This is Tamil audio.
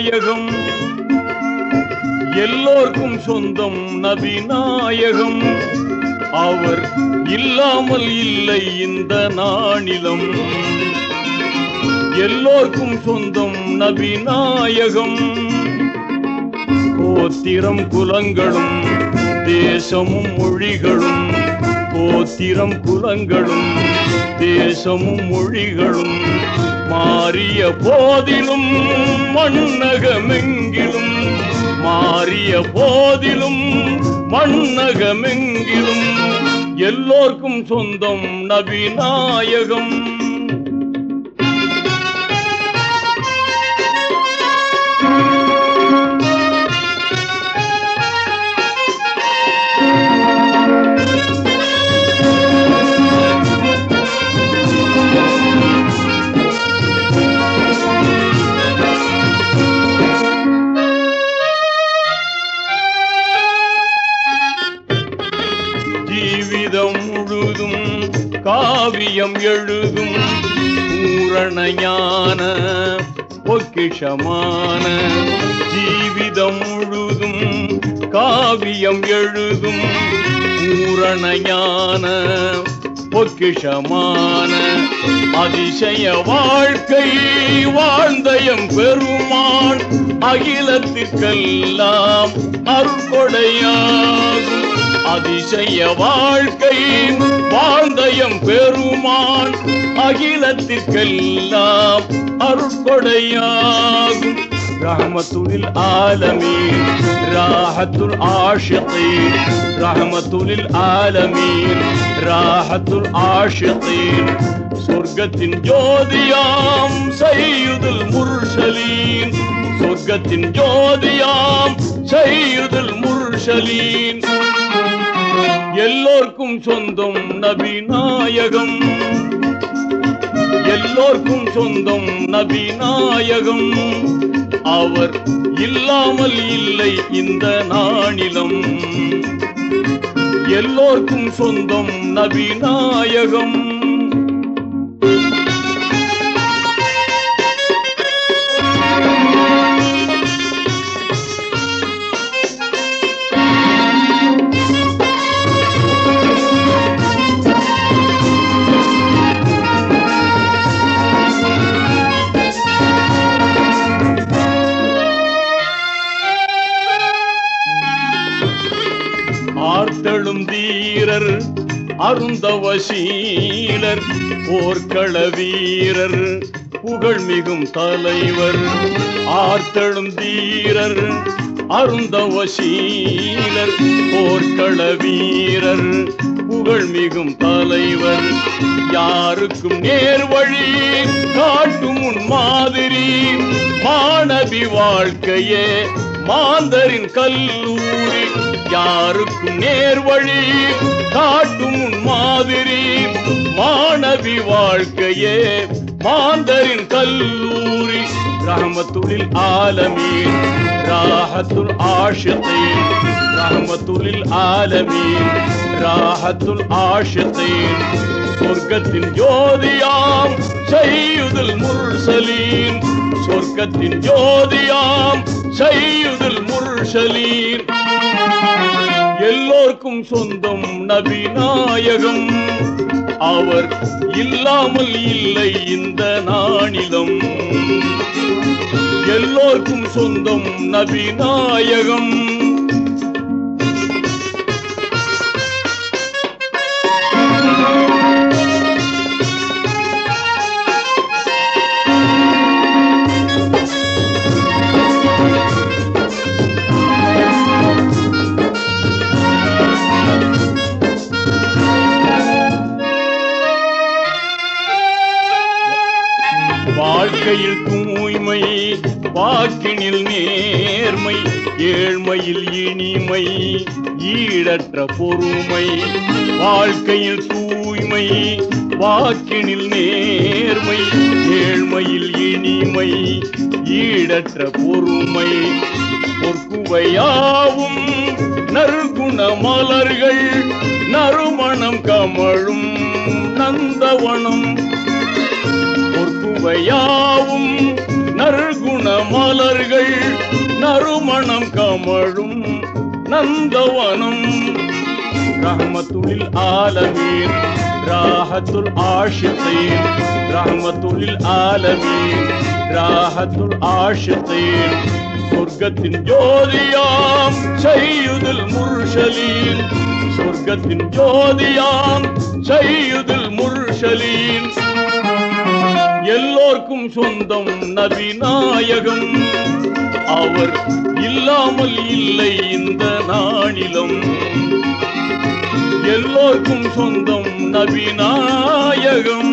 நாயகம். எல்லோருக்கும் சொந்தம் நபி நாயகம். அவர் இல்லாமல் இல்லை இந்த நாணிலம் எல்லோருக்கும் சொந்தம் நபி நாயகம். கோத்திரம் குலங்களும் தேசமும் மொழிகளும் கோத்திரம் குலங்களும் தேசமும் மொழிகளும் மாறிய போதிலும் மண்ணகமெங்கிலும் மாறிய போதிலும் மண்ணகமெங்கிலும் எல்லோர்க்கும் சொந்தம் நபிநாயகம். எழுதும் பூரணையான பொக்கிஷமான ஜீவிதம் முழுதும் காவியம் எழுதும் பூரணையான பொக்கிஷமான அதிசய வாழ்க்கை வாழ்ந்தயம் பெருமான் அகிலத்திற்கெல்லாம் அருள்கொடையாகும் அதிசய வாழ்க்கை வாழ்ந்தயம் பெருமான். அகிலத்திற்கெல்லாம் அருட்கொடையாகும். ரஹமத்துலில் ஆலமீன் ராஹத்துல் ஆஷிகீன் ரஹமத்துலில் ஆலமீன் ராஹத்துல் ஆஷிகீன் சொர்க்கத்தின் ஜோதியாம் செய்யுதல் முர்ஷலீன். சொர்க்கத்தின் ஜோதியாம் செய்யுதல் முர்ஷலீன். எல்லோர்க்கும் சொந்தம் நபி நாயகம் எல்லோர்க்கும் சொந்தம் நபி நாயகம் அவர் இல்லாமல் இல்லை இந்த நாணிலம் எல்லோர்க்கும் சொந்தம் நபி நாயகம் தீரர் அருந்தவசீலர் போர்க்கள வீரர் புகழ்மிகும் தலைவர் ஆர்த்தழும் தீரர் அருந்தவசீலர் போர்க்கள வீரர். புகழ் மிகும் தலைவர். யாருக்கும் நேர் வழி காட்டும் உன் மாதிரி. மாணவி வாழ்க்கையே மாந்தரின் கல்லூரி. யாருக்கும் நேர் வழி காட்டும் உன் மாதிரி. மாணவி வாழ்க்கையே மாந்தரின் கல்லூரி. رحمة للعالمين راحة العاشقين. رحمة للعالمين راحة العاشقين. سرقة جوديام سيد المرسلين. سرقة جوديام سيد المرسلين. எல்லோருக்கும் சொந்தம் நபி நாயகம். அவர் இல்லாமல் இல்லை இந்த நாணிலம் எல்லோருக்கும் சொந்தம் நபிநாயகம். வாழ்க்கையில் தூய்மை வாக்கினில் நேர்மை ஏழ்மையில் இனிமை ஈடற்ற பொறுமை. வாழ்க்கையில் தூய்மை வாக்கினில் நேர்மை ஏழ்மையில் இனிமை ஈடற்ற பொறுமை. பொற்குவையாவும் நறுகுண மலர்கள் நறுமணம் கமழும் நந்தவனம். பொற்குவையாவும் மலர்கள் நறுமணம் கமழும் நந்தவனம். ரஹமத்துலில் ஆலமீன் ராஹத்துல் ஆஷித்தீன் ரஹமத்துலில் ஆலமீன் ராஹத்துல் ஆஷித்தீன் சொர்க்கத்தின் ஜோதியாம் செய்யுதில் முர்ஷலீன். சொர்க்கத்தின் ஜோதியாம் செய்யுதில் முர்ஷலீன். எல்லோர்க்கும் சொந்தம் நபிநாயகம். அவர் இல்லாமல் இல்லை இந்த நாளிலம். எல்லோர்க்கும் சொந்தம் நபிநாயகம்.